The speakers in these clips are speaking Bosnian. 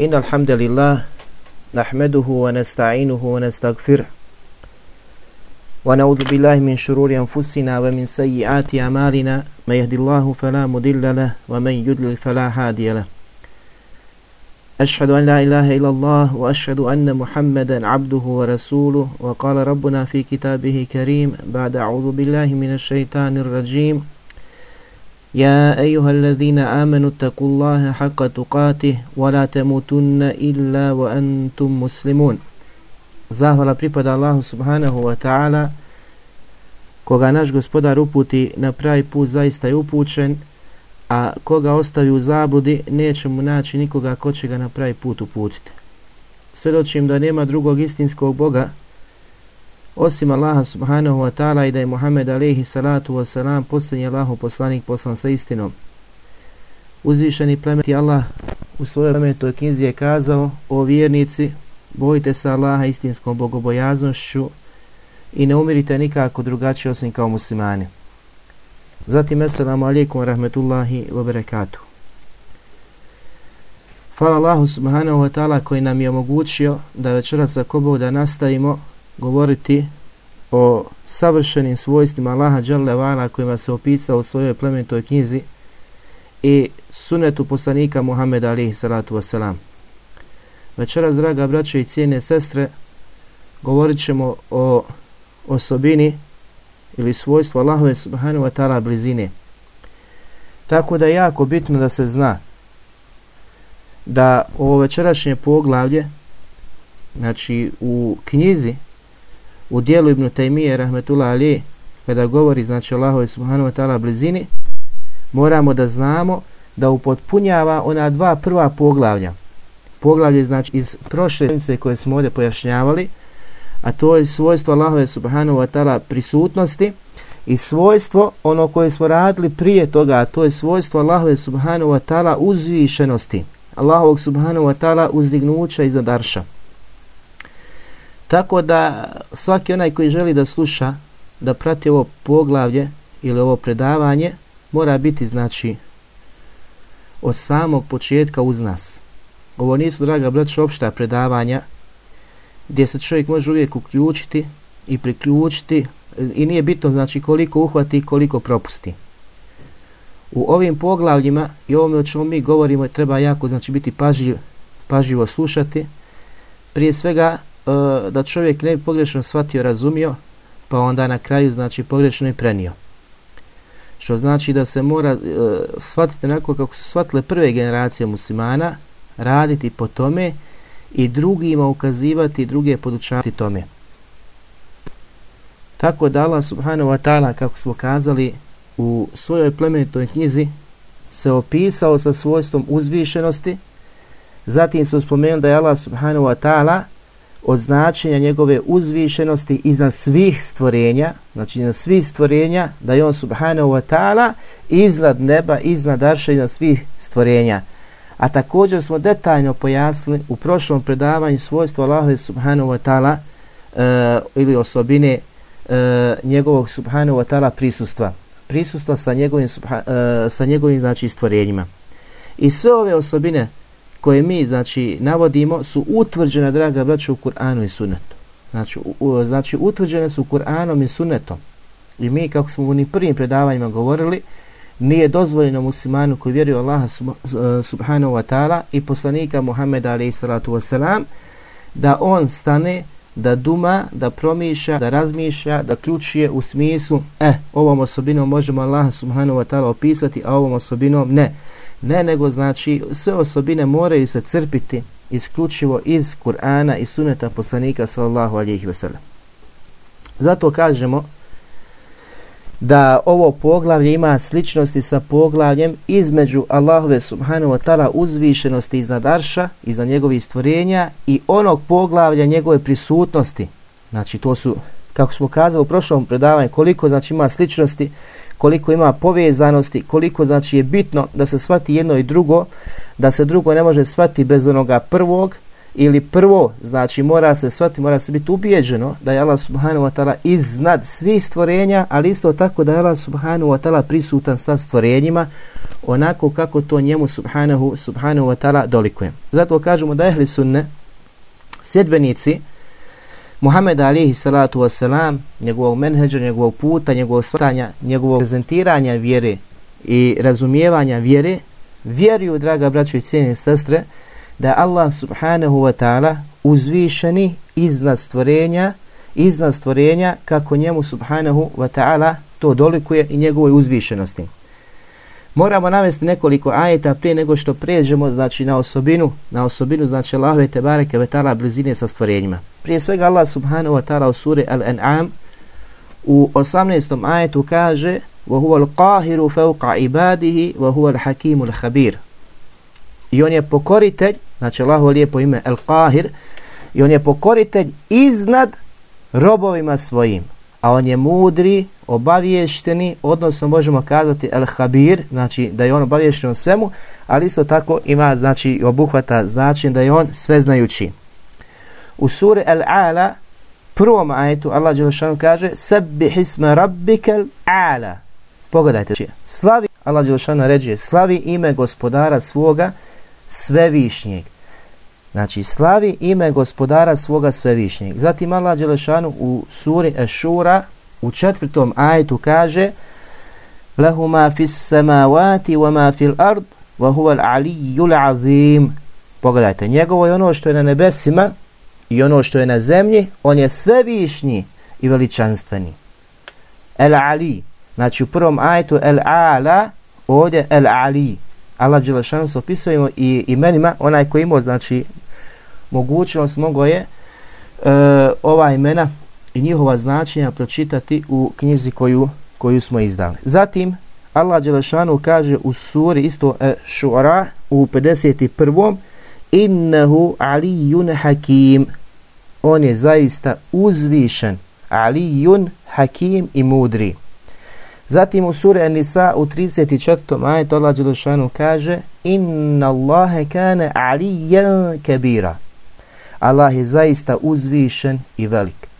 إن الحمد لله نحمده ونستعينه ونستغفره ونعوذ بالله من شرور أنفسنا ومن سيئات أعمالنا ما يهدي الله فلا مضل له ومن يضلل فلا هادي له أشهد أن لا إله إلا الله وأشهد أن محمدا عبده ورسوله وقال ربنا في كتابه كريم بعد أعوذ بالله من الشيطان الرجيم يا أيها الذين آمنوا اتقوا الله حق تقاته ولا تموتن إلا وأنتم مسلمون Zahvala pripada Allahu subhanahu wa ta'ala koga naš gospodar uputi na pravi put zaista je upućen a koga ostavi u zabudi neće mu naći nikoga ko će ga na pravi put uputiti. Svedočim da nema drugog istinskog Boga osim Allaha subhanahu wa ta'ala i da je Muhammed alaihi salatu wa salam posljednji Allahu poslanik poslan sa istinom. Uzvišeni plemeti Allah u svojoj plemetoj knjizi je kazao o vjernici bojite se Allaha istinskom bogobojaznošću i ne umirite nikako drugačije osim kao muslimani. Zatim, assalamu alaikum wa rahmetullahi wa barakatuh. Hvala Allahu subhanahu wa ta'ala koji nam je omogućio da večeras za kobog da nastavimo govoriti o savršenim svojstvima Allaha Đalla kojima se opisao u svojoj plemenitoj knjizi i sunetu poslanika Muhammeda alihi salatu wasalam. Večeras, draga braće i cijene sestre, govorit ćemo o osobini ili svojstvu Allahove subhanahu wa ta'ala blizine. Tako da je jako bitno da se zna da ovo večerašnje poglavlje, znači u knjizi, u dijelu Ibn Taymije, rahmetullah ali, kada govori, znači Allahove subhanahu wa ta'ala blizini, moramo da znamo da upotpunjava ona dva prva poglavlja. Poglavlje, znači, iz prošle sedmice koje smo ovdje pojašnjavali, a to je svojstvo Allahove subhanahu wa ta'ala prisutnosti i svojstvo ono koje smo radili prije toga, a to je svojstvo Allahove subhanahu wa ta'ala uzvišenosti. Allahovog subhanahu wa ta'ala uzdignuća iza darša. Tako da svaki onaj koji želi da sluša, da prati ovo poglavlje ili ovo predavanje, mora biti znači od samog početka uz nas. Ovo nisu, draga braća, opšta predavanja gdje se čovjek može uvijek uključiti i priključiti i nije bitno znači koliko uhvati i koliko propusti. U ovim poglavljima i ovome o čemu mi govorimo treba jako znači biti pažljiv, pažljivo slušati. Prije svega e, da čovjek ne bi pogrešno shvatio, razumio, pa onda na kraju znači pogrešno i prenio. Što znači da se mora e, shvatiti onako kako su shvatile prve generacije muslimana, raditi po tome i drugima ukazivati, druge podučavati tome. Tako da Allah subhanahu wa ta'ala, kako smo kazali, u svojoj plemenitoj knjizi se opisao sa svojstvom uzvišenosti, zatim su spomenuli da je Allah subhanahu wa ta'ala od značenja njegove uzvišenosti iznad svih stvorenja, znači iznad svih stvorenja, da je on subhanahu wa ta'ala iznad neba, iznad arša, iznad svih stvorenja. A također smo detaljno pojasnili u prošlom predavanju svojstva Allahove subhanahu wa ta'ala e, ili osobine e, njegovog subhanahu wa ta'ala prisustva. Prisustva sa njegovim, subha, e, sa njegovim znači, stvorenjima. I sve ove osobine koje mi znači navodimo su utvrđena draga braća, u Kur'anu i Sunnetu. Znači, u, znači utvrđene su Kur'anom i Sunnetom. I mi, kako smo u prvim predavanjima govorili, nije dozvoljeno muslimanu koji vjeruje Allaha e, subhanahu wa ta'ala i poslanika Muhammeda alaihi salatu wasalam da on stane, da duma, da promišlja, da razmišlja, da ključuje u smislu eh, ovom osobinom možemo Allaha subhanahu wa ta'ala opisati, a ovom osobinom ne. Ne, nego znači sve osobine moraju se crpiti isključivo iz Kur'ana i suneta poslanika sallallahu alihi wasalam. Zato kažemo da ovo poglavlje ima sličnosti sa poglavljem između Allahove subhanahu wa ta'ala uzvišenosti iznad Arša, iznad njegovih stvorenja i onog poglavlja njegove prisutnosti. Znači to su, kako smo kazali u prošlom predavanju, koliko znači ima sličnosti, koliko ima povezanosti, koliko znači je bitno da se svati jedno i drugo, da se drugo ne može svati bez onoga prvog, ili prvo, znači mora se svati, mora se biti ubijeđeno da je Allah subhanahu wa ta'ala iznad svih stvorenja, ali isto tako da je Allah subhanahu wa ta'ala prisutan sa stvorenjima onako kako to njemu subhanahu, subhanahu wa ta'ala dolikuje. Zato kažemo da ehli sunne, sjedbenici, Muhammed alihi salatu wasalam, njegovog menheđa, njegovog puta, njegovog svatanja, njegovog prezentiranja vjere i razumijevanja vjere, vjeruju, draga braćo i cijene sestre, da Allah subhanahu wa ta'ala uzvišeni iznad stvorenja, iznad stvorenja kako njemu subhanahu wa ta'ala to dolikuje i njegovoj uzvišenosti. Moramo navesti nekoliko ajeta prije nego što pređemo znači na osobinu, na osobinu znači Allahove te bareke ve taala blizine sa stvorenjima. Prije svega Allah subhanahu wa taala u suri Al-An'am u 18. ajetu kaže: "Wa huwa al-qahiru fawqa ibadihi wa huwa al-hakimul khabir." I on je pokoritelj, znači Allahu lijepo ime Al-Qahir, i on je pokoritelj iznad robovima svojim a on je mudri, obaviješteni, odnosno možemo kazati el habir, znači da je on obaviješten o svemu, ali isto tako ima znači obuhvata znači da je on sveznajući. U suri El Ala, prvom ajetu, Allah Đelešanu kaže Sabbi hisma rabbikel ala. Pogledajte, znači, slavi, Allah Đelešanu ređuje, slavi ime gospodara svoga svevišnjeg. Znači, slavi ime gospodara svoga svevišnjeg. Zatim Allah Đelešanu u suri Ešura u četvrtom ajetu kaže Lahu ma fis samavati wa ma fil ard wa huwa al-aliyyul azim. Pogledajte, njegovo je ono što je na nebesima i ono što je na zemlji, on je svevišnji i veličanstveni. El Ali, znači u prvom ajetu El Ala, ovdje El Ali. Allah Đelešanu se opisujemo i imenima, onaj koji ima, znači, mogućnost mogo je e, ova imena i njihova značenja pročitati u knjizi koju, koju smo izdali. Zatim, Allah Đelešanu kaže u suri isto e, šura u 51. Innehu alijun hakim. On je zaista uzvišen. Alijun hakim i mudri. Zatim u suri An-Nisa u 34. ajetu Allah Đelešanu kaže Inna Allahe kane alijan kabira. Allah je zaista uzvišen i velik.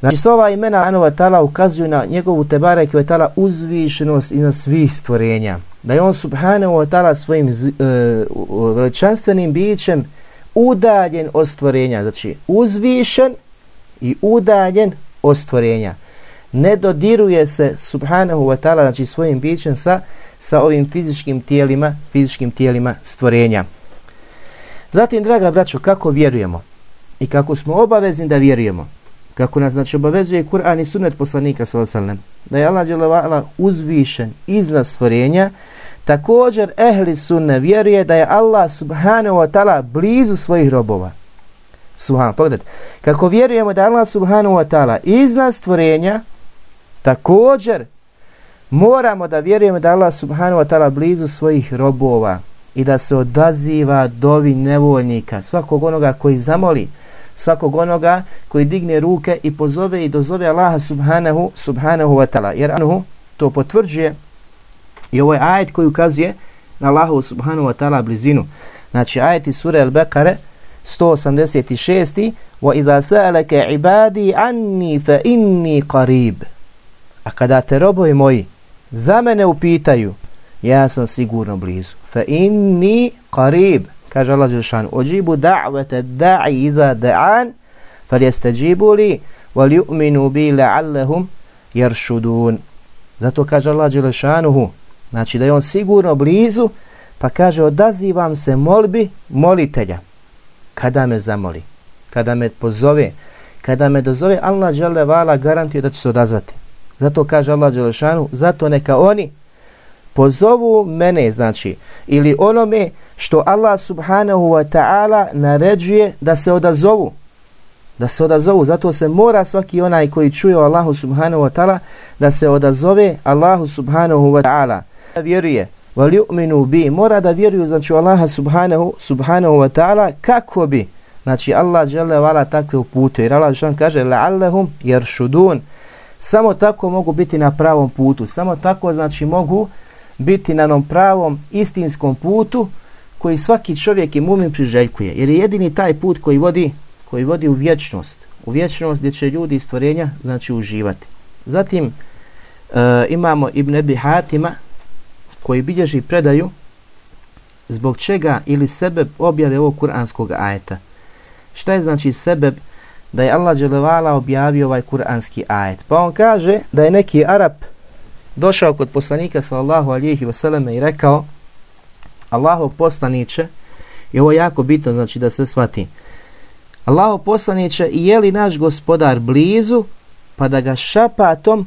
Znači, sva ova imena Anova Tala ukazuju na njegovu Tebarek i Tala uzvišenost i na svih stvorenja. Da je on Subhanahu wa Tala svojim e, veličanstvenim bićem udaljen od stvorenja. Znači, uzvišen i udaljen od stvorenja. Ne dodiruje se Subhanahu wa Tala znači, svojim bićem sa, sa ovim fizičkim tijelima, fizičkim tijelima stvorenja. Zatim, draga braćo, kako vjerujemo i kako smo obavezni da vjerujemo, kako nas znači obavezuje Kur'an i sunet poslanika sallam, da je Allah djelovala uzvišen iznad stvorenja, također ehli sunne vjeruje da je Allah subhanahu wa ta'ala blizu svojih robova. Subhan, pogledajte, kako vjerujemo da je Allah subhanahu wa ta'ala iznad stvorenja, također moramo da vjerujemo da je Allah subhanahu wa ta'ala blizu svojih robova i da se odaziva dovi nevoljnika, svakog onoga koji zamoli, svakog onoga koji digne ruke i pozove i dozove Allaha subhanahu, subhanahu wa ta'ala. Jer Anuhu to potvrđuje i ovo je ajet koji ukazuje na Allahu subhanahu wa ta'ala blizinu. Znači ajet iz sura Al-Bekare 186. وَإِذَا سَأَلَكَ عِبَادِي عَنِّي فَإِنِّي قَرِيبٌ A kada te robovi moji za mene upitaju, ja sam sigurno blizu. Fa inni qarib, kaže Allah Đelšanu, ođibu da'vete da'i iza da'an, fal jeste li, wal yu'minu bi la'allahum jeršudun. Zato kaže Allah Đelšanuhu, znači da je on sigurno blizu, pa kaže odazivam se molbi molitelja. Kada me zamoli, kada me pozove, kada me dozove, Allah Đelevala garantuje da će se odazvati. Zato kaže Allah Đelešanu, zato neka oni pozovu mene, znači, ili onome što Allah subhanahu wa ta'ala naređuje da se odazovu. Da se odazovu, zato se mora svaki onaj koji čuje Allahu subhanahu wa ta'ala da se odazove Allahu subhanahu wa ta'ala. Da vjeruje, vali bi, mora da vjeruju, znači, Allaha subhanahu, subhanahu wa ta'ala, kako bi, znači, Allah žele vala takve upute, jer Allah žele kaže, la'allahum jer samo tako mogu biti na pravom putu, samo tako, znači, mogu biti na onom pravom istinskom putu koji svaki čovjek i mumin priželjkuje. Jer je jedini taj put koji vodi, koji vodi u vječnost. U vječnost gdje će ljudi i stvorenja znači uživati. Zatim e, imamo Ibn Ebi Hatima koji bilježi predaju zbog čega ili sebe objave ovog kuranskog ajeta. Šta je znači sebe da je Allah Đelevala objavio ovaj kuranski ajet? Pa on kaže da je neki Arab došao kod poslanika sallallahu alihi vseleme i rekao Allahov poslaniće i ovo je jako bitno znači da se shvati. Allahov poslaniće je li naš gospodar blizu pa da ga šapatom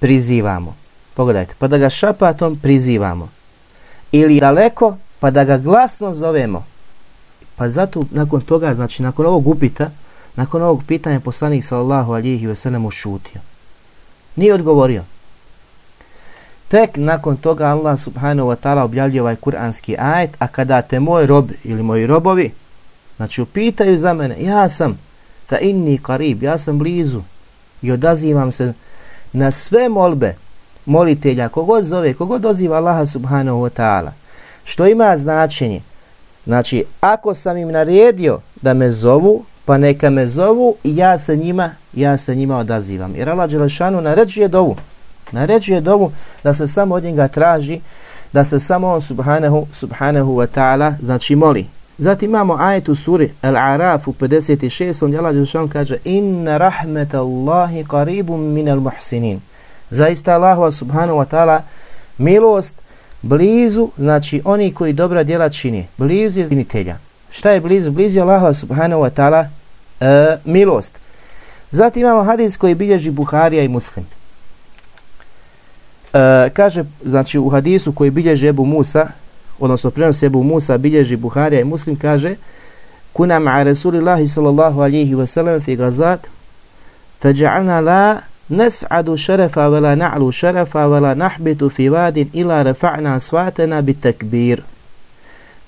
prizivamo? Pogledajte pa da ga šapatom prizivamo. Ili daleko pa da ga glasno zovemo. Pa zato nakon toga znači nakon ovog upita nakon ovog pitanja poslanik sallallahu alihi vseleme ušutio. Nije odgovorio. Tek nakon toga Allah subhanahu wa ta'ala objavljuje ovaj kuranski ajet, a kada te moj rob ili moji robovi, znači upitaju za mene, ja sam, ta inni karib, ja sam blizu i odazivam se na sve molbe molitelja, kogod zove, kogod doziva Allaha subhanahu wa ta'ala, što ima značenje, znači ako sam im naredio da me zovu, pa neka me zovu i ja se njima, ja se njima odazivam. Jer Allah Đelešanu naređuje dovu, Naređuje dovu da se samo od njega traži, da se samo on subhanahu, subhanahu wa ta'ala znači moli. Zatim imamo ajet u suri Al-Araf u 56. On Allah Đelšan kaže Inna rahmeta Allahi qaribum minal muhsinin. Zaista Allahu subhanahu wa ta'ala milost blizu, znači oni koji dobra djela čini. Blizu je zinitelja. Šta je blizu? Blizu je Allahu subhanahu wa ta'ala e, milost. Zatim imamo hadis koji bilježi Buharija i Muslim. E, kaže, znači u hadisu koji bilježi Ebu Musa, odnosno prenosi Ebu Musa, bilježi Buharija i Muslim, kaže Kuna ma'a Rasulillahi sallallahu alihi wasallam fi gazat Faja'ana la nes'adu šerefa vela na'lu šerefa vela nahbitu fi vadin ila rafa'na svatena bit takbir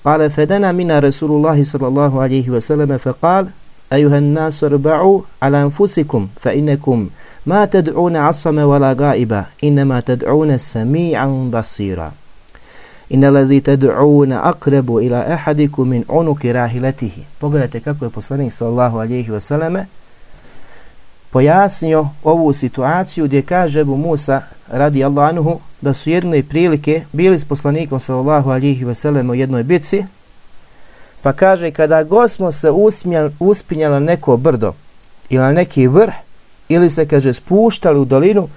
قال فدنا منا رسول الله صلى الله عليه وسلم فقال أيها الناس اربعوا على أنفسكم فإنكم ما تدعون عصم ولا غائبا إنما تدعون سميعا بصيرا إن الذي تدعون أقرب إلى أحدكم من عنق راهلته Pogledajte kako je poslanik sallallahu alejhi ve selleme pojasnio ovu situaciju gdje kaže Abu Musa radi Allah anhu da su jedne prilike bili s poslanikom sallallahu alejhi ve sellem u jednoj bitci pa kaže kada god smo se uspinjali neko brdo ili neki vrh ili se, kaže, spuštali u dolinu,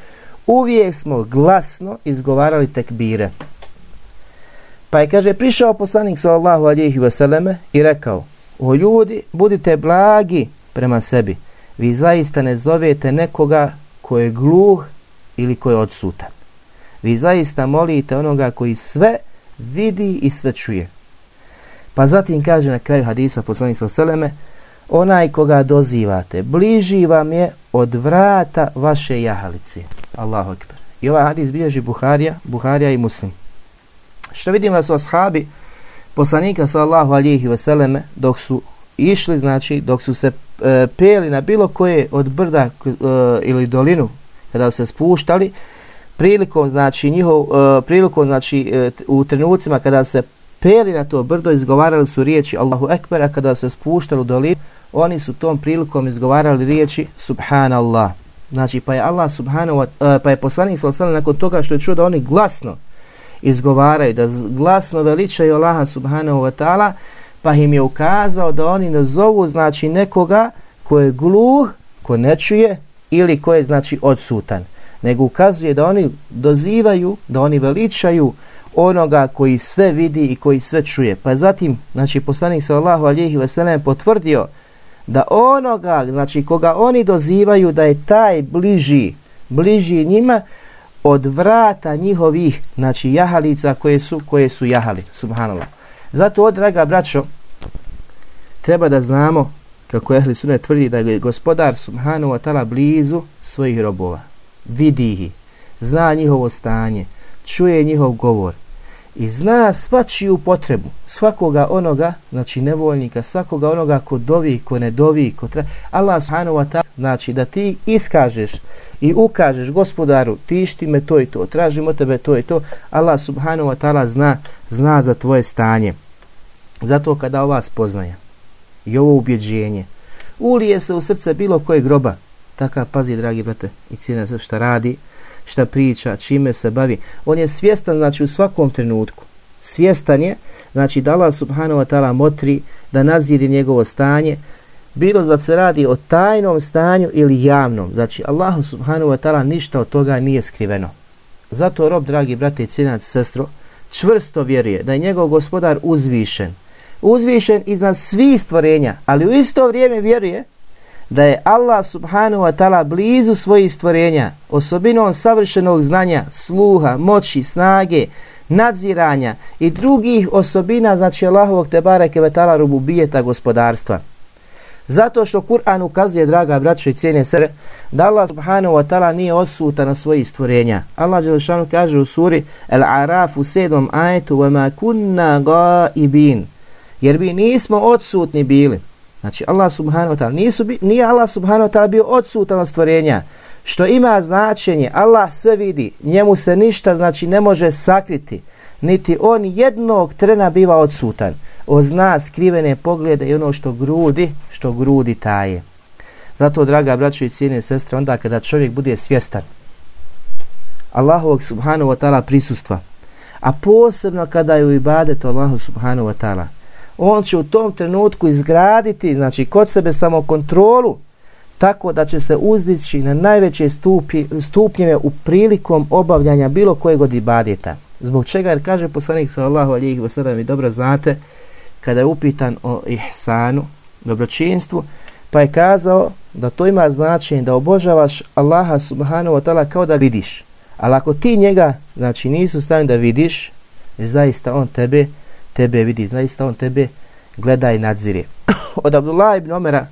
uvijek smo glasno izgovarali tekbire. Pa je, kaže, prišao poslanik sallallahu alihi vseleme i rekao, o ljudi, budite blagi prema sebi. Vi zaista ne zovete nekoga ko je gluh ili ko je odsutan. Vi zaista molite onoga koji sve vidi i sve čuje. Pa zatim kaže na kraju hadisa poslanik sallallahu onaj koga dozivate, bliži vam je od vrata vaše jahalice. Allahu akbar. I ovaj hadis bilježi Buharija, Buharija i Muslim. Što vidimo da su ashabi poslanika sallahu alihi veseleme dok su išli, znači dok su se e, peli na bilo koje od brda e, ili dolinu kada su se spuštali, prilikom znači njihov e, prilikom znači e, u trenucima kada se peli na to brdo izgovarali su riječi Allahu ekber a kada su se spuštali u dolinu oni su tom prilikom izgovarali riječi Subhanallah. Znači, pa je Allah subhanahu wa, uh, pa je poslanik sallallahu nakon toga što je čuo da oni glasno izgovaraju, da glasno veličaju Allaha subhanahu wa ta'ala, pa im je ukazao da oni nazovu znači nekoga ko je gluh, ko ne čuje ili ko je znači odsutan. Nego ukazuje da oni dozivaju, da oni veličaju onoga koji sve vidi i koji sve čuje. Pa zatim, znači, poslanik sallallahu alihi veselem potvrdio da onoga, znači koga oni dozivaju da je taj bliži, bliži njima od vrata njihovih, znači jahalica koje su, koje su jahali, subhanallah. Zato, draga braćo, treba da znamo, kako Ehli Sunne tvrdi da je gospodar subhanahu wa ta'ala blizu svojih robova. Vidi ih, zna njihovo stanje, čuje njihov govor, i zna svačiju potrebu svakoga onoga, znači nevoljnika, svakoga onoga ko dovi, ko ne dovi, ko tra... Allah subhanahu wa ta'ala, znači da ti iskažeš i ukažeš gospodaru, tišti me to i to, tražimo od tebe to i to, Allah subhanahu wa ta'ala zna, zna za tvoje stanje. Zato kada ova spoznaja i ovo ubjeđenje, ulije se u srce bilo koje groba, takav pazi, dragi brate, i cijene sve šta radi, šta priča, čime se bavi. On je svjestan, znači, u svakom trenutku. Svjestan je, znači, da Allah subhanahu wa ta'ala motri, da naziri njegovo stanje, bilo da se radi o tajnom stanju ili javnom. Znači, Allah subhanahu wa ta'ala ništa od toga nije skriveno. Zato rob, dragi brate i cijenac, sestro, čvrsto vjeruje da je njegov gospodar uzvišen. Uzvišen iznad svih stvorenja, ali u isto vrijeme vjeruje da je Allah subhanahu wa ta'ala blizu svojih stvorenja, osobinom savršenog znanja, sluha, moći, snage, nadziranja i drugih osobina, znači Allahovog tebara kevetala rububijeta gospodarstva. Zato što Kur'an ukazuje, draga braćo i cijene sre, da Allah subhanahu wa ta'ala nije osutan na svojih stvorenja. Allah Đelešanu kaže u suri Al-Araf u sedmom ajetu وَمَا كُنَّا غَائِبِينَ Jer bi nismo odsutni bili. Znači Allah subhanahu wa ta'ala nisu bi, nije Allah subhanahu wa ta'ala bio odsutan od stvorenja. Što ima značenje, Allah sve vidi, njemu se ništa znači ne može sakriti. Niti on jednog trena biva odsutan ozna skrivene poglede i ono što grudi, što grudi taje. Zato, draga braćo i cijene sestre, onda kada čovjek bude svjestan Allahovog subhanahu wa ta'ala prisustva, a posebno kada je u ibadetu Allahu subhanahu wa ta'ala, on će u tom trenutku izgraditi, znači kod sebe samo kontrolu, tako da će se uzdići na najveće stupi, stupnjeve u prilikom obavljanja bilo kojeg od ibadeta. Zbog čega, jer kaže poslanik sallahu alijih wasallam i dobro znate, kada je upitan o ihsanu, dobročinstvu, pa je kazao da to ima značenje da obožavaš Allaha subhanahu wa ta'ala kao da vidiš. Ali ako ti njega, znači nisu stavljeni da vidiš, zaista on tebe, tebe vidi, zaista on tebe gleda i nadzire. Od Abdullah ibn Omera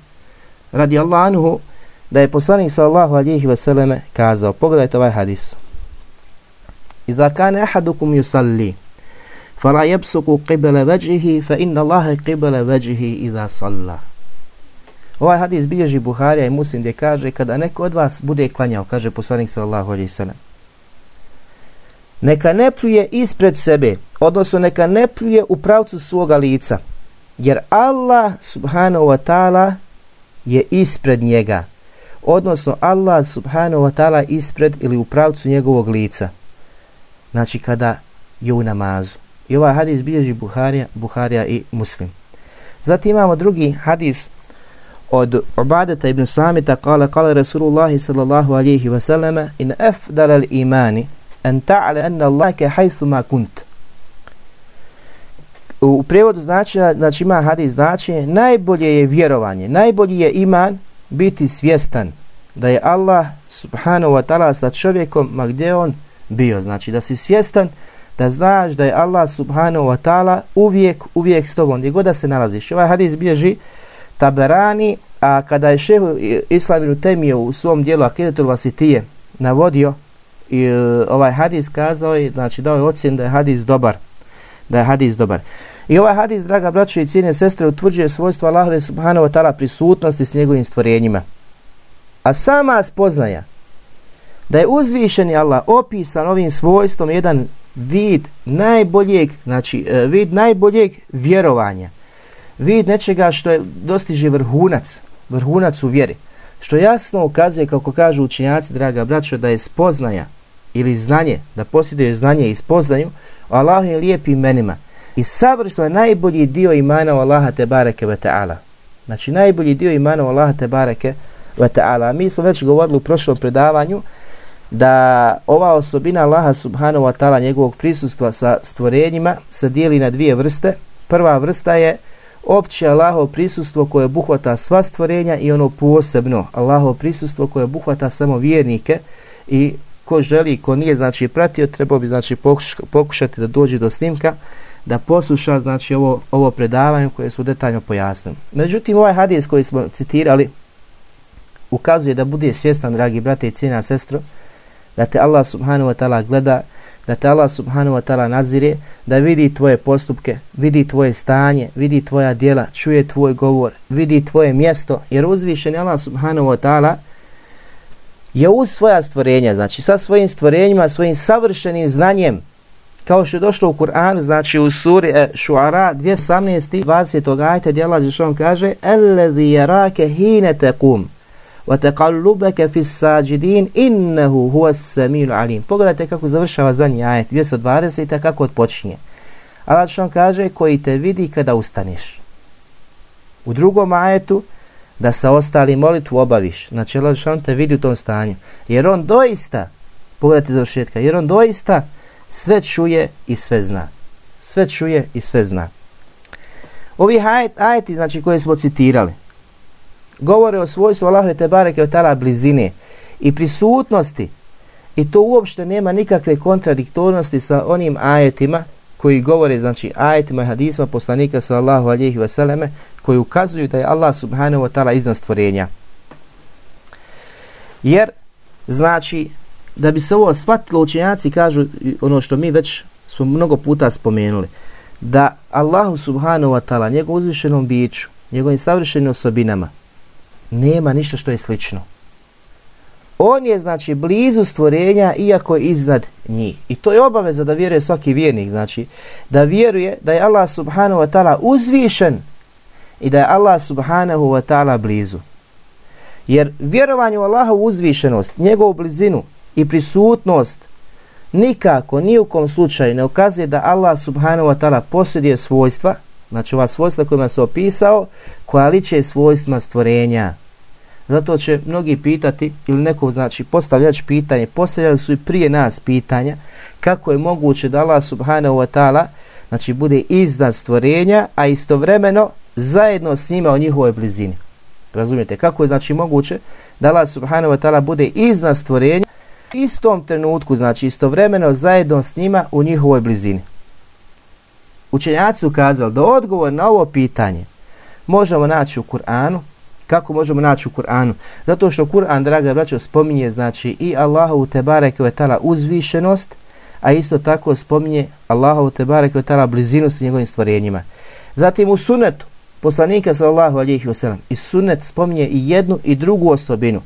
radi Allahanuhu da je poslanik sallahu alihi vseleme kazao, pogledajte ovaj hadis. Iza kane ahadukum yusalli, fala jepsuku qibele veđihi, fa inna Allahe qibele veđihi iza salla. Ovaj hadis bilježi Buharija i Muslim gdje kaže kada neko od vas bude klanjao, kaže poslanik sallahu alihi vseleme, neka ne pluje ispred sebe, odnosno neka ne pljuje u pravcu svoga lica, jer Allah subhanahu wa ta'ala je ispred njega. Odnosno Allah subhanahu wa ta'ala ispred ili u pravcu njegovog lica. Znači kada je u namazu. I ovaj hadis bilježi Buharija, Buharija i Muslim. Zatim imamo drugi hadis od Ubadeta ibn Samita kala kala Rasulullahi sallallahu alihi wasallam in afdal al imani an ta'ala anna Allahe hajsu ma kunt. U prevodu znači, znači ima hadis znači najbolje je vjerovanje, najbolji je iman biti svjestan da je Allah subhanahu wa ta'ala sa čovjekom ma gdje on bio. Znači da si svjestan da znaš da je Allah subhanahu wa ta'ala uvijek, uvijek s tobom, gdje god da se nalaziš. Ovaj hadis bježi taberani, a kada je šehu Islaminu Temije u svom dijelu Akidetul Vasitije navodio i e, ovaj hadis kazao je, znači dao je ocjen da je hadis dobar, da je hadis dobar. I ovaj hadis, draga braćo i cijene sestre, utvrđuje svojstvo Allahove subhanahu wa ta'ala prisutnosti s njegovim stvorenjima. A sama spoznaja da je uzvišeni Allah opisan ovim svojstvom jedan vid najboljeg, znači e, vid najboljeg vjerovanja. Vid nečega što je dostiže vrhunac, vrhunac u vjeri. Što jasno ukazuje, kako kažu učenjaci, draga braćo, da je spoznaja ili znanje, da posjeduje znanje i spoznaju o Allahovim lijepim imenima. I savršno je najbolji dio imana o Allaha te bareke ve ta'ala. Znači najbolji dio imana o Allaha te bareke ve ta'ala. Mi smo već govorili u prošlom predavanju da ova osobina Allaha subhanahu wa ta'ala njegovog prisustva sa stvorenjima se dijeli na dvije vrste. Prva vrsta je opće Allahov prisustvo koje obuhvata sva stvorenja i ono posebno Allahov prisustvo koje obuhvata samo vjernike i ko želi, ko nije znači pratio, trebao bi znači pokušati da dođe do snimka da posluša znači ovo, ovo predavanje koje su detaljno pojasnili. Međutim, ovaj hadis koji smo citirali ukazuje da bude svjestan, dragi brate i cijena sestro, da te Allah subhanahu wa ta'ala gleda, da te Allah subhanahu wa ta'ala nadzire, da vidi tvoje postupke, vidi tvoje stanje, vidi tvoja djela, čuje tvoj govor, vidi tvoje mjesto, jer uzvišen Allah subhanahu wa ta'ala je uz svoja stvorenja, znači sa svojim stvorenjima, svojim savršenim znanjem, kao što je došlo u Kur'anu, znači u suri e, Šuara 218. 20. gajte djela Žešom kaže Elezi jarake hine tekum wa taqallubaka fi sajidin innahu huwa as-samil alim pogledajte kako završava zadnji ajet 220 kako odpočinje. Allah što kaže koji te vidi kada ustaneš u drugom ajetu da sa ostali molitvu obaviš znači Allah što te vidi u tom stanju jer on doista pogledajte završetka jer on doista sve čuje i sve zna. Sve čuje i sve zna. Ovi ajet, ajeti znači, koje smo citirali, govore o svojstvu Allahove te bareke tala blizine i prisutnosti i to uopšte nema nikakve kontradiktornosti sa onim ajetima koji govore, znači ajetima i hadisma poslanika sallahu alihi vseleme koji ukazuju da je Allah subhanahu wa ta'ala iznad stvorenja. Jer, znači, da bi se ovo shvatilo učenjaci kažu ono što mi već smo mnogo puta spomenuli, da Allahu subhanahu wa ta'ala, njegov uzvišenom biću, njegovim savršenim osobinama, nema ništa što je slično. On je znači blizu stvorenja iako je iznad njih. I to je obaveza da vjeruje svaki vjernik, znači da vjeruje da je Allah subhanahu wa ta'ala uzvišen i da je Allah subhanahu wa ta'ala blizu. Jer vjerovanje u Allahovu uzvišenost, njegovu blizinu i prisutnost nikako, ni u kom slučaju ne ukazuje da Allah subhanahu wa ta'ala posjeduje svojstva, znači ova svojstva kojima se opisao, koja liče svojstvima stvorenja. Zato će mnogi pitati, ili neko znači postavljač pitanje, postavljali su i prije nas pitanja, kako je moguće da Allah subhanahu wa ta'ala znači bude iznad stvorenja, a istovremeno zajedno s njima u njihovoj blizini. Razumijete, kako je znači moguće da Allah subhanahu wa ta'ala bude iznad stvorenja, istom trenutku, znači istovremeno zajedno s njima u njihovoj blizini. Učenjaci su kazali da odgovor na ovo pitanje možemo naći u Kur'anu. Kako možemo naći u Kur'anu? Zato što Kur'an, draga braćo, spominje znači i Allahovu tebare kvetala uzvišenost, a isto tako spominje Allahovu tebare kvetala blizinu s njegovim stvorenjima. Zatim u sunetu poslanika sallallahu alihi sellem i sunet spominje i jednu i drugu osobinu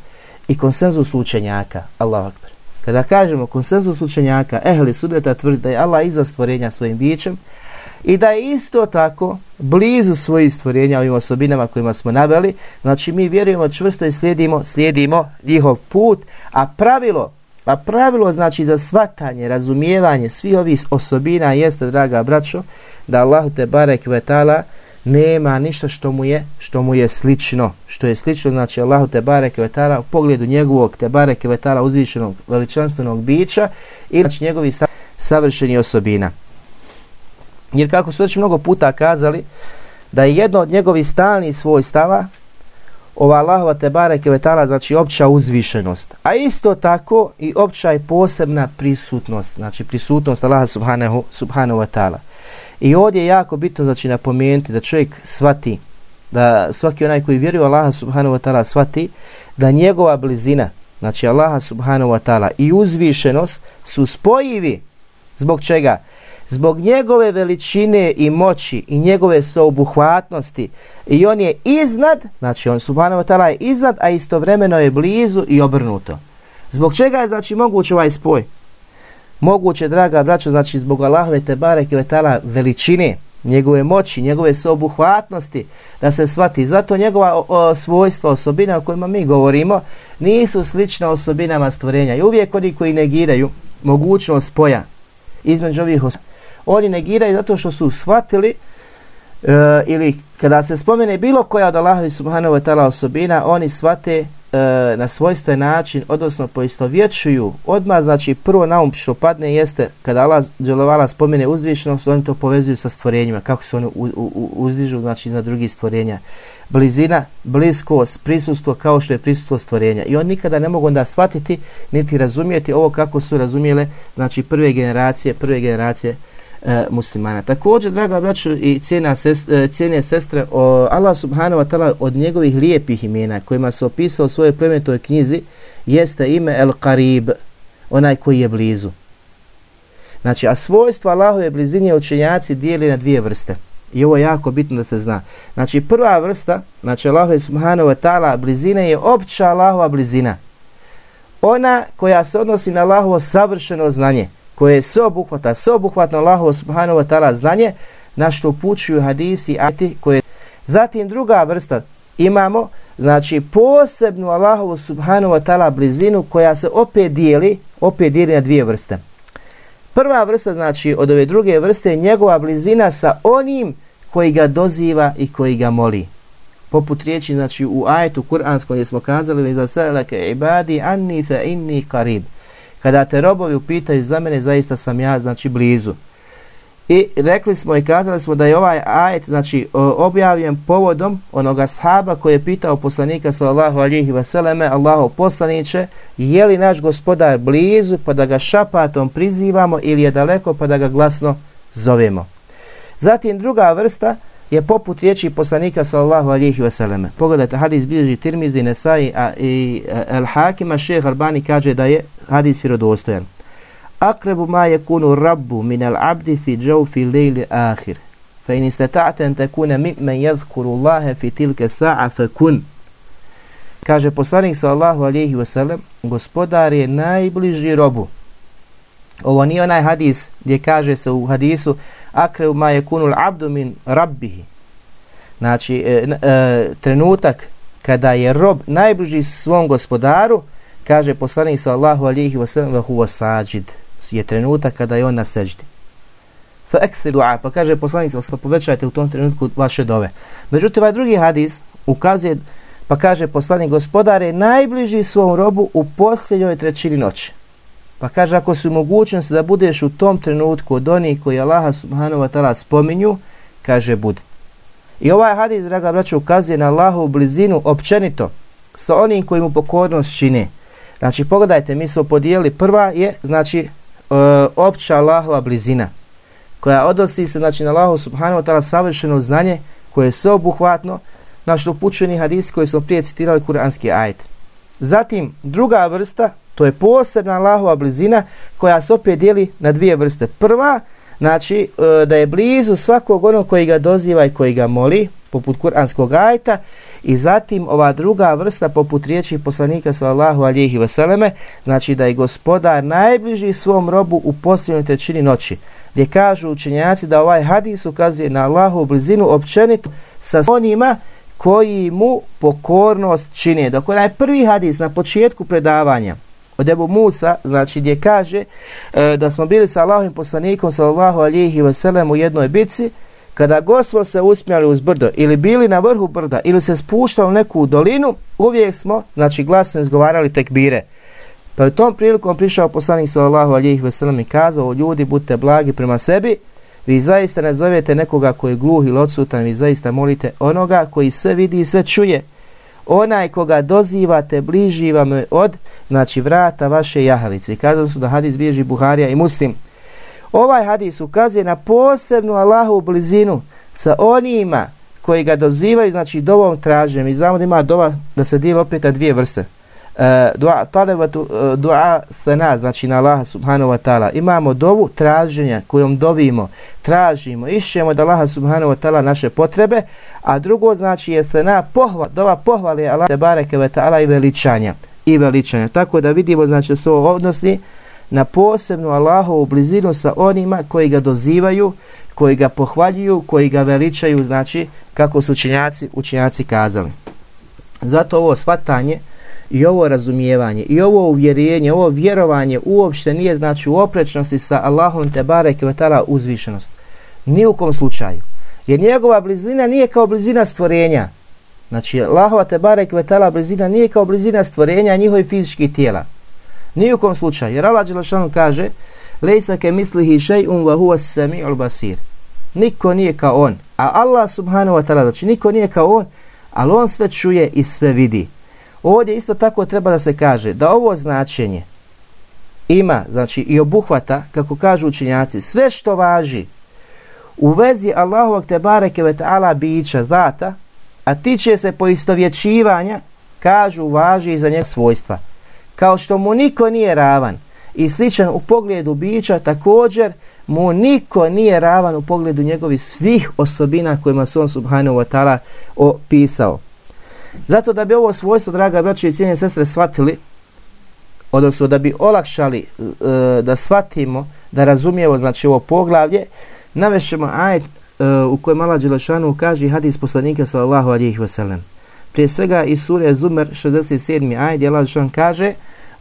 i konsenzus učenjaka. Allahu akbar. Kada kažemo konsenzus učenjaka, ehli sunneta tvrdi da je Allah iza stvorenja svojim bićem, i da je isto tako blizu svojih stvorenja ovim osobinama kojima smo naveli, znači mi vjerujemo čvrsto i slijedimo, slijedimo njihov put, a pravilo, a pravilo znači za svatanje, razumijevanje svih ovih osobina jeste, draga braćo, da Allah te barek vetala nema ništa što mu je što mu je slično, što je slično znači Allahu te bareke vetala u pogledu njegovog te bareke vetala uzvišenog veličanstvenog bića i znači njegovi savršeni osobina. Jer kako su već mnogo puta kazali, da je jedno od njegovih stalnih svojstava, ova Allahova te bareke vetara znači opća uzvišenost. A isto tako i opća i posebna prisutnost, znači prisutnost Allaha subhanahu, subhanahu wa ta'ala. I ovdje je jako bitno znači, napomenuti da čovjek svati, da svaki onaj koji vjeruje Allaha subhanahu wa ta'ala svati, da njegova blizina, znači Allaha subhanahu wa ta'ala i uzvišenost su spojivi. Zbog čega? zbog njegove veličine i moći i njegove sveobuhvatnosti i on je iznad, znači on subhanahu wa ta'ala je iznad, a istovremeno je blizu i obrnuto. Zbog čega je znači moguće ovaj spoj? Moguće, draga braćo, znači zbog Allahove tebare kiletala veličine, njegove moći, njegove sveobuhvatnosti, da se shvati. Zato njegova o, o, svojstva, osobina o kojima mi govorimo, nisu slična osobinama stvorenja. I uvijek oni koji negiraju mogućnost spoja između ovih osobina, oni negiraju zato što su shvatili e, ili kada se spomene bilo koja od Allahovi subhanahu wa ta'ala osobina, oni shvate E, na svojstven način, odnosno poistovječuju odmah, znači prvo naum što padne jeste kada Allah dželovala spomene uzvišenost, oni to povezuju sa stvorenjima, kako se oni u, u, uzdižu, znači na drugi stvorenja. Blizina, bliskost, prisustvo kao što je prisustvo stvorenja. I oni nikada ne mogu onda shvatiti niti razumijeti ovo kako su razumijele, znači prve generacije, prve generacije e, muslimana. Također, draga braću i cijena sest, e, cijene sestre, o, Allah subhanahu wa ta'ala od njegovih lijepih imena kojima se opisao u svojoj plemetoj knjizi jeste ime El Qarib, onaj koji je blizu. Znači, a svojstvo Allahove blizinje učenjaci dijeli na dvije vrste. I ovo je jako bitno da se zna. Znači, prva vrsta, znači Allahove subhanahu wa ta'ala blizine je opća Allahova blizina. Ona koja se odnosi na Allahovo savršeno znanje koje se obuhvata, se obuhvatno Allahu subhanahu wa ta'ala znanje, na što upućuju hadisi, ajeti koje... Zatim druga vrsta imamo, znači posebnu Allahovu subhanahu wa ta'ala blizinu koja se opet dijeli, opet dijeli na dvije vrste. Prva vrsta, znači od ove druge vrste, je njegova blizina sa onim koji ga doziva i koji ga moli. Poput riječi, znači u ajetu kuranskom gdje smo kazali za seleke ibadi anni fe inni karib. Kada te robovi upitaju za mene, zaista sam ja, znači blizu. I rekli smo i kazali smo da je ovaj ajet znači objavljen povodom onoga sahaba koji je pitao poslanika sallallahu alihi vseleme Allaho poslaniće je li naš gospodar blizu pa da ga šapatom prizivamo ili je daleko pa da ga glasno zovemo. Zatim druga vrsta je poput riječi poslanika sallallahu alihi wasallam. Pogledajte, hadis bilježi Tirmizi, Nesai a, i El Hakima, šeheh Albani kaže da je hadis vjerodostojan. Akrebu ma je kunu rabbu min al abdi fi džav fi lejli ahir. Fe in istetaten te kune mi'men jazkuru Allahe fi tilke sa'a fe kun. Kaže poslanik sallallahu alihi wasallam, gospodar je najbliži robu. Ovo nije onaj hadis gdje kaže se u hadisu akre ma yakunul abdu min rabbihi. Znači e, e, trenutak kada je rob najbliži svom gospodaru, kaže poslanik sallallahu alejhi ve sellem, huwa sajid je trenutak kada je on na seždi. Fa eksilu a, pa kaže poslanik, pa povećajte u tom trenutku vaše dove. Međutim, ovaj drugi hadis ukazuje, pa kaže poslanik, gospodare, najbliži svom robu u posljednjoj trećini noći. Pa kaže, ako su mogućnosti da budeš u tom trenutku od onih koji Allaha subhanahu wa ta'ala spominju, kaže, budi. I ovaj hadis, draga braća, ukazuje na Allahu blizinu općenito sa onim koji mu pokornost čine. Znači, pogledajte, mi smo podijeli, prva je, znači, e, opća Allahova blizina koja odnosi se znači na Allahu subhanahu wa ta'ala savršeno znanje koje je sveobuhvatno na što upućeni hadisi koji smo prije citirali kuranski ajet. Zatim druga vrsta to je posebna Allahova blizina koja se opet dijeli na dvije vrste. Prva znači e, da je blizu svakog onog koji ga doziva i koji ga moli poput kuranskog ajta, I zatim ova druga vrsta poput riječi poslanika sallallahu alihi vseleme, znači da je gospodar najbliži svom robu u posljednjoj trećini noći, gdje kažu učenjaci da ovaj hadis ukazuje na Allahu blizinu općenito sa onima koji mu pokornost čine. Dok onaj prvi hadis na početku predavanja od Ebu Musa, znači gdje kaže e, da smo bili sa Allahovim poslanikom sallallahu alihi vselem u jednoj bici, kada god smo se usmjali uz brdo ili bili na vrhu brda ili se spuštali u neku dolinu, uvijek smo, znači glasno izgovarali tekbire. Pa u tom prilikom prišao poslanik sallallahu alihi veselam i kazao, ljudi budite blagi prema sebi, vi zaista ne zovete nekoga koji je gluh ili odsutan, vi zaista molite onoga koji sve vidi i sve čuje. Onaj koga dozivate bliži vam od, znači vrata vaše jahalice. I kazali su da hadis bježi Buharija i Muslim. Ovaj hadis ukazuje na posebnu Allahovu blizinu sa onima koji ga dozivaju, znači dovom tražem I znamo da ima dova da se dijeli opet na dvije vrste. E, dua talevatu, e, dua sana znači na Allaha subhanahu wa ta'ala. Imamo dovu traženja kojom dovimo, tražimo, išćemo da Allaha subhanahu wa ta'ala naše potrebe, a drugo znači je sana pohva, dova pohvali Allah te bareke wa ta'ala i veličanja. I veličanja. Tako da vidimo, znači, su se ovo odnosi na posebnu Allahovu blizinu sa onima koji ga dozivaju, koji ga pohvaljuju, koji ga veličaju, znači kako su učenjaci, učenjaci kazali. Zato ovo svatanje i ovo razumijevanje i ovo uvjerenje, ovo vjerovanje uopšte nije znači u oprečnosti sa Allahom te barek i vatala uzvišenost. Ni u kom slučaju. Jer njegova blizina nije kao blizina stvorenja. Znači Allahova te barek i vatala blizina nije kao blizina stvorenja njihovih fizičkih tijela. Nijukom slučaju. Jer Allah Đelešanu kaže Lejsa ke mislihi še'un wa huwa sami'ul basir. Niko nije kao on. A Allah subhanahu wa ta'ala, znači niko nije kao on, ali on sve čuje i sve vidi. Ovdje isto tako treba da se kaže da ovo značenje ima, znači i obuhvata, kako kažu učenjaci, sve što važi u vezi Allahovog te bareke ve ta'ala bića, zata, a tiče se poistovjećivanja, kažu važi i za njeg svojstva kao što mu niko nije ravan i sličan u pogledu bića, također mu niko nije ravan u pogledu njegovih svih osobina kojima su on subhanahu wa ta'ala opisao. Zato da bi ovo svojstvo, draga braće i cijenje sestre, shvatili, odnosno da bi olakšali e, da shvatimo, da razumijemo znači ovo poglavlje, navešćemo ajet e, u kojem Allah Đelešanu kaže hadis poslanika sallallahu alihi wasallam. Prije svega iz sure Zumer 67. ajd je Allah kaže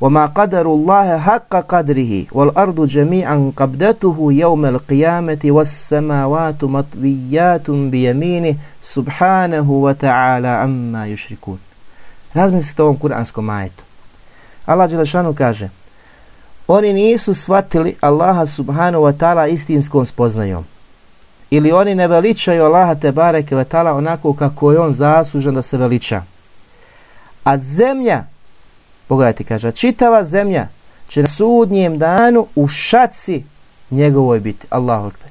وَمَا قَدَرُ اللَّهَ حَقَّ قَدْرِهِ وَالْأَرْضُ جَمِيعًا قَبْدَتُهُ يَوْمَ الْقِيَامَةِ وَالسَّمَاوَاتُ مَطْوِيَّاتٌ بِيَمِينِهِ سُبْحَانَهُ وَتَعَالَى عَمَّا يُشْرِكُونَ Razmislite ovom kuranskom ajetu. Allah Đelešanu kaže Oni nisu shvatili Allaha subhanahu wa ta'ala istinskom spoznajom. Ili oni ne veličaju Allaha te bareke wa ta'ala onako kako je on zaslužen da se veliča. A zemlja, pogledajte, kaže, čitava zemlja će na sudnjem danu u šaci njegovoj biti. Allahu akbar.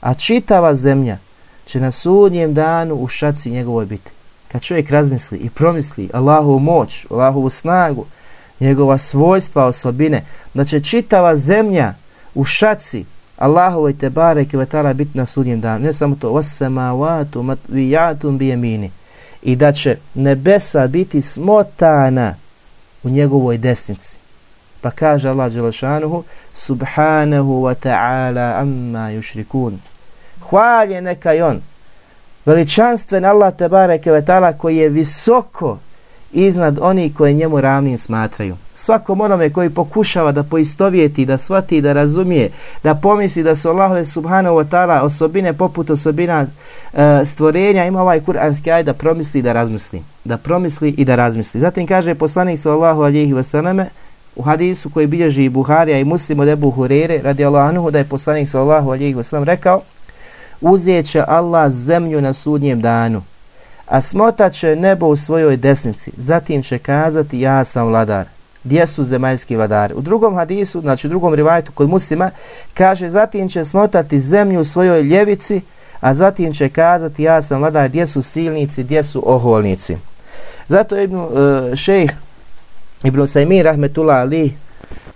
A čitava zemlja će na sudnjem danu u šaci njegovoj biti. Kad čovjek razmisli i promisli Allahovu moć, Allahovu snagu, njegova svojstva, osobine, da će čitava zemlja u šaci Allahovoj te bareke vetara biti na sudnjem danu. Ne samo to, osamavatu matvijatum bijemini. I da će nebesa biti smotana u njegovoj desnici. Pa kaže Allah Đelešanuhu, subhanahu wa ta'ala amma yushrikun. Hvalje neka on, veličanstven Allah Tebareke bareke koji je visoko iznad onih koje njemu ravnim smatraju. Svakom onome koji pokušava da poistovjeti, da svati, da razumije, da pomisli da su Allahove subhanahu wa ta'ala osobine poput osobina e, stvorenja, ima ovaj kuranski aj da promisli i da razmisli. Da promisli i da razmisli. Zatim kaže poslanik sallahu alihi wasalame u hadisu koji bilježi i Buharija i muslim od Ebu Hurere radi Allahanuhu da je poslanik sallahu alihi wasalam rekao uzet će Allah zemlju na sudnjem danu a smotat će nebo u svojoj desnici. Zatim će kazati ja sam vladar. Gdje su zemaljski vladari? U drugom hadisu, znači u drugom rivajtu kod muslima, kaže zatim će smotati zemlju u svojoj ljevici, a zatim će kazati ja sam vladar, gdje su silnici, gdje su oholnici. Zato je uh, šejh Ibn Sajmi rahmetullah ali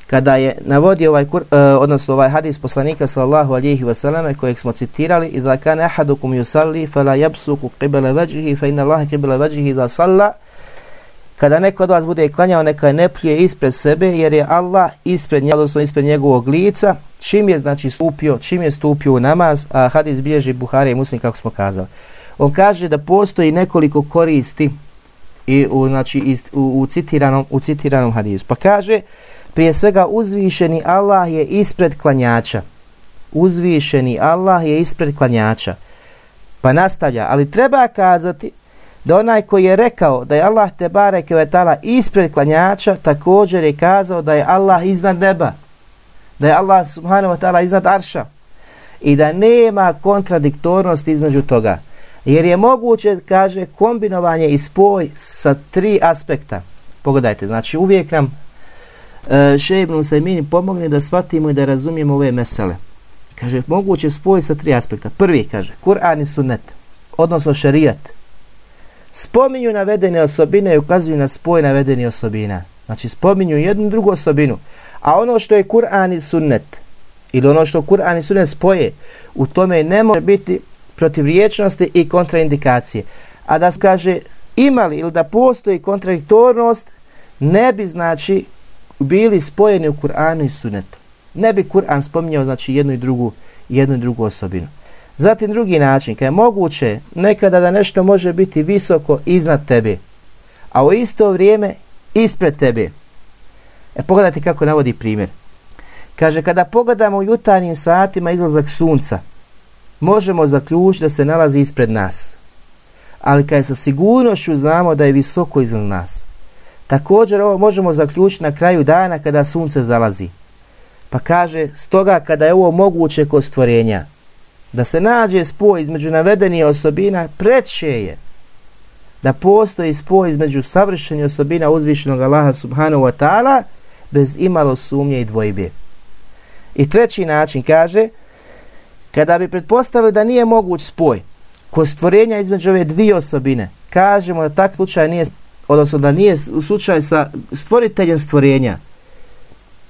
kada je navodio ovaj kur, uh, odnosno ovaj hadis poslanika sallallahu alejhi ve selleme kojeg smo citirali idza kana ahadukum yusalli fala yabsuku qibla wajhihi fa inna Allaha qibla wajhihi idza salla kada neko od vas bude klanjao neka ne plije ispred sebe jer je Allah ispred njega odnosno ispred njegovog lica čim je znači stupio čim je stupio u namaz a hadis bilježi Buhari i Muslim kako smo kazali on kaže da postoji nekoliko koristi i u znači u, u citiranom u citiranom hadisu pa kaže Prije svega uzvišeni Allah je ispred klanjača. Uzvišeni Allah je ispred klanjača. Pa nastavlja, ali treba kazati da onaj koji je rekao da je Allah te bareke vetala ispred klanjača, također je kazao da je Allah iznad neba. Da je Allah subhanahu wa ta'ala iznad arša. I da nema kontradiktornosti između toga. Jer je moguće, kaže, kombinovanje i spoj sa tri aspekta. Pogledajte, znači uvijek nam e, Šeibnu Sajmini pomogne da shvatimo i da razumijemo ove mesele. Kaže, moguće spoj sa tri aspekta. Prvi, kaže, Kur'an i sunnet, odnosno šarijat. Spominju navedene osobine i ukazuju na spoj navedene osobina. Znači, spominju jednu drugu osobinu. A ono što je Kur'an i sunnet, ili ono što Kur'an i sunnet spoje, u tome ne može biti protivriječnosti i kontraindikacije. A da kaže, imali ili da postoji kontradiktornost, ne bi znači bili spojeni u Kur'anu i Sunnetu. Ne bi Kur'an spominjao znači jednu i drugu jednu i drugu osobinu. Zatim drugi način, kada je moguće nekada da nešto može biti visoko iznad tebe, a u isto vrijeme ispred tebe. E pogledajte kako navodi primjer. Kaže, kada pogledamo u jutarnjim satima izlazak sunca, možemo zaključiti da se nalazi ispred nas. Ali kada sa sigurnošću znamo da je visoko iznad nas. Također ovo možemo zaključiti na kraju dana kada sunce zalazi. Pa kaže, stoga kada je ovo moguće kod stvorenja, da se nađe spoj između navedenih osobina, preće je da postoji spoj između savršenih osobina uzvišenog Allaha subhanahu wa ta'ala bez imalo sumnje i dvojbe. I treći način kaže, kada bi pretpostavili da nije moguć spoj kod stvorenja između ove dvije osobine, kažemo da tak slučaj nije odnosno da nije slučaj sa stvoriteljem stvorenja,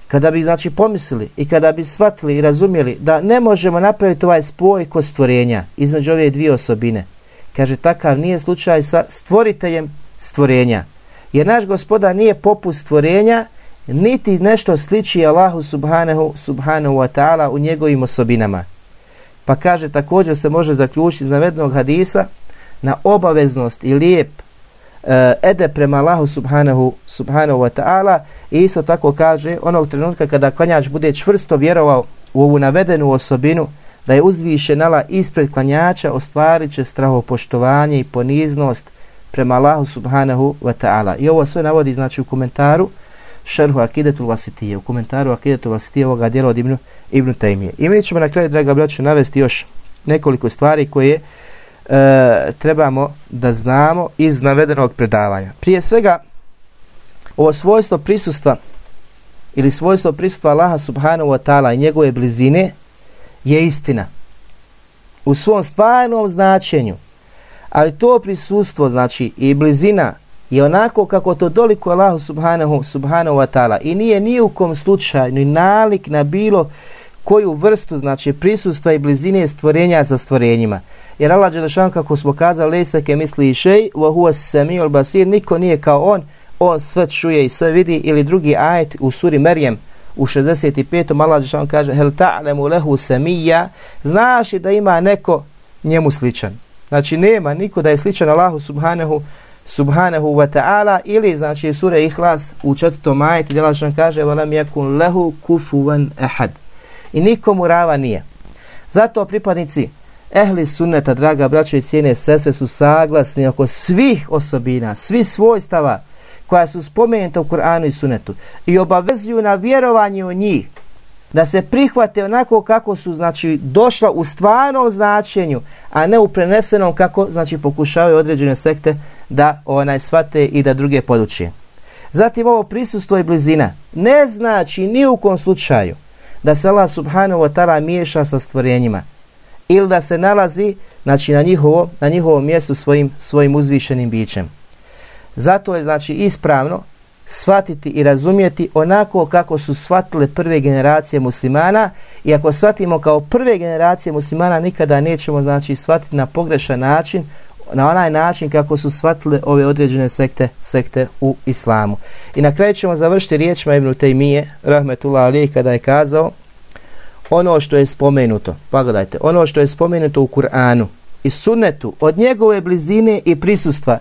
kada bi znači pomislili i kada bi shvatili i razumjeli da ne možemo napraviti ovaj spoj kod stvorenja između ove dvije osobine, kaže takav nije slučaj sa stvoriteljem stvorenja. Jer naš gospoda nije poput stvorenja, niti nešto sliči Allahu subhanahu, subhanahu wa ta'ala u njegovim osobinama. Pa kaže također se može zaključiti iz navednog hadisa na obaveznost i lijep Eh, ede prema Allahu subhanahu, subhanahu wa ta'ala i isto tako kaže onog trenutka kada klanjač bude čvrsto vjerovao u ovu navedenu osobinu da je uzvišen Allah ispred klanjača ostvarit će strahopoštovanje i poniznost prema Allahu subhanahu wa ta'ala. I ovo sve navodi znači u komentaru šerhu akidetu vasitije, u komentaru akidetu vasitije ovoga djela od Ibnu, Ibnu Tejmije. I mi ćemo na kraju, draga braću, navesti još nekoliko stvari koje e, trebamo da znamo iz navedenog predavanja. Prije svega, ovo svojstvo prisustva ili svojstvo prisustva Allaha subhanahu wa ta'ala i njegove blizine je istina. U svom stvarnom značenju. Ali to prisustvo, znači i blizina, je onako kako to doliko Allahu subhanahu, subhanahu wa ta'ala. I nije ni u kom slučaju, ni nalik na bilo koju vrstu, znači prisustva i blizine stvorenja za stvorenjima. Jer Allah Đelešan, kako smo kazali, lesake misli i šej, wa huwa samiul basir, niko nije kao on, on sve čuje i sve vidi, ili drugi ajet u suri Merjem, u 65. Allah Đelešan kaže, hel ta'lemu lehu samija, znaš da ima neko njemu sličan. Znači nema niko da je sličan Allahu subhanahu subhanahu wa ta'ala ili znači sura Ihlas u četvrtom ajetu gdje Allah kaže velam yakun lahu kufuwan ahad i nikomu rava nije. Zato pripadnici ehli sunneta, draga braćo i cijene sestre, su saglasni oko svih osobina, svih svojstava koja su spomenuta u Kur'anu i sunnetu i obavezuju na vjerovanje u njih da se prihvate onako kako su znači došla u stvarnom značenju, a ne u prenesenom kako znači pokušavaju određene sekte da onaj svate i da druge poduči. Zatim ovo prisustvo i blizina ne znači ni u kom slučaju da se Allah subhanahu wa ta'ala miješa sa stvorenjima ili da se nalazi znači, na, njihovo, na njihovom mjestu svojim, svojim uzvišenim bićem. Zato je znači ispravno shvatiti i razumjeti onako kako su shvatile prve generacije muslimana i ako shvatimo kao prve generacije muslimana nikada nećemo znači shvatiti na pogrešan način na onaj način kako su shvatile ove određene sekte sekte u islamu. I na kraju ćemo završiti riječima Ibn Taymije, rahmetullah alijih, kada je kazao ono što je spomenuto, pa pogledajte, ono što je spomenuto u Kur'anu i sunnetu od njegove blizine i prisustva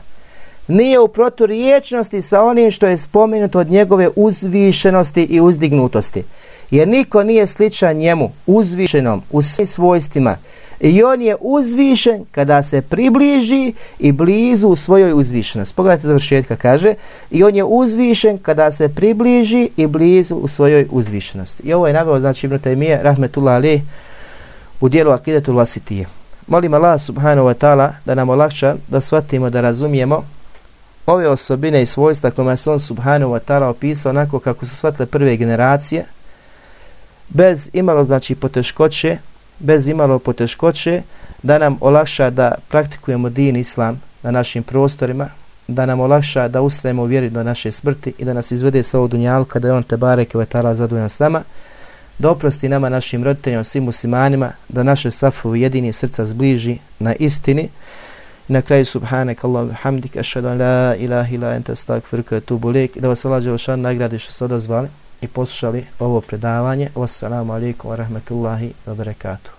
nije u proturiječnosti sa onim što je spomenuto od njegove uzvišenosti i uzdignutosti. Jer niko nije sličan njemu uzvišenom u svim svojstvima I on je uzvišen kada se približi i blizu u svojoj uzvišenosti. Pogledajte završetka, kaže. I on je uzvišen kada se približi i blizu u svojoj uzvišenosti. I ovo je naveo, znači, Ibn Taymiye, rahmetullah ali, u dijelu Akidetul Vasitije. Molim Allah subhanahu wa ta'ala da nam olakša, da shvatimo, da razumijemo ove osobine i svojstva kojima se on subhanahu wa ta'ala opisao onako kako su shvatile prve generacije, bez imalo, znači, poteškoće, bez imalo poteškoće da nam olakša da praktikujemo din islam na našim prostorima, da nam olakša da ustajemo u vjeri do naše smrti i da nas izvede sa ovog dunjalka da je on te bareke vetala zadovoljan s nama, da oprosti nama našim roditeljima, svim muslimanima, da naše safu jedini srca zbliži na istini. Na kraju subhanak Allahu hamdik ashhadu an la ilaha illa anta astaghfiruka wa atubu ilaik. Da vas Allah dželle nagradi što ste odazvali i poslušali ovo predavanje. Wassalamu alaikum wa rahmatullahi wa barakatuh.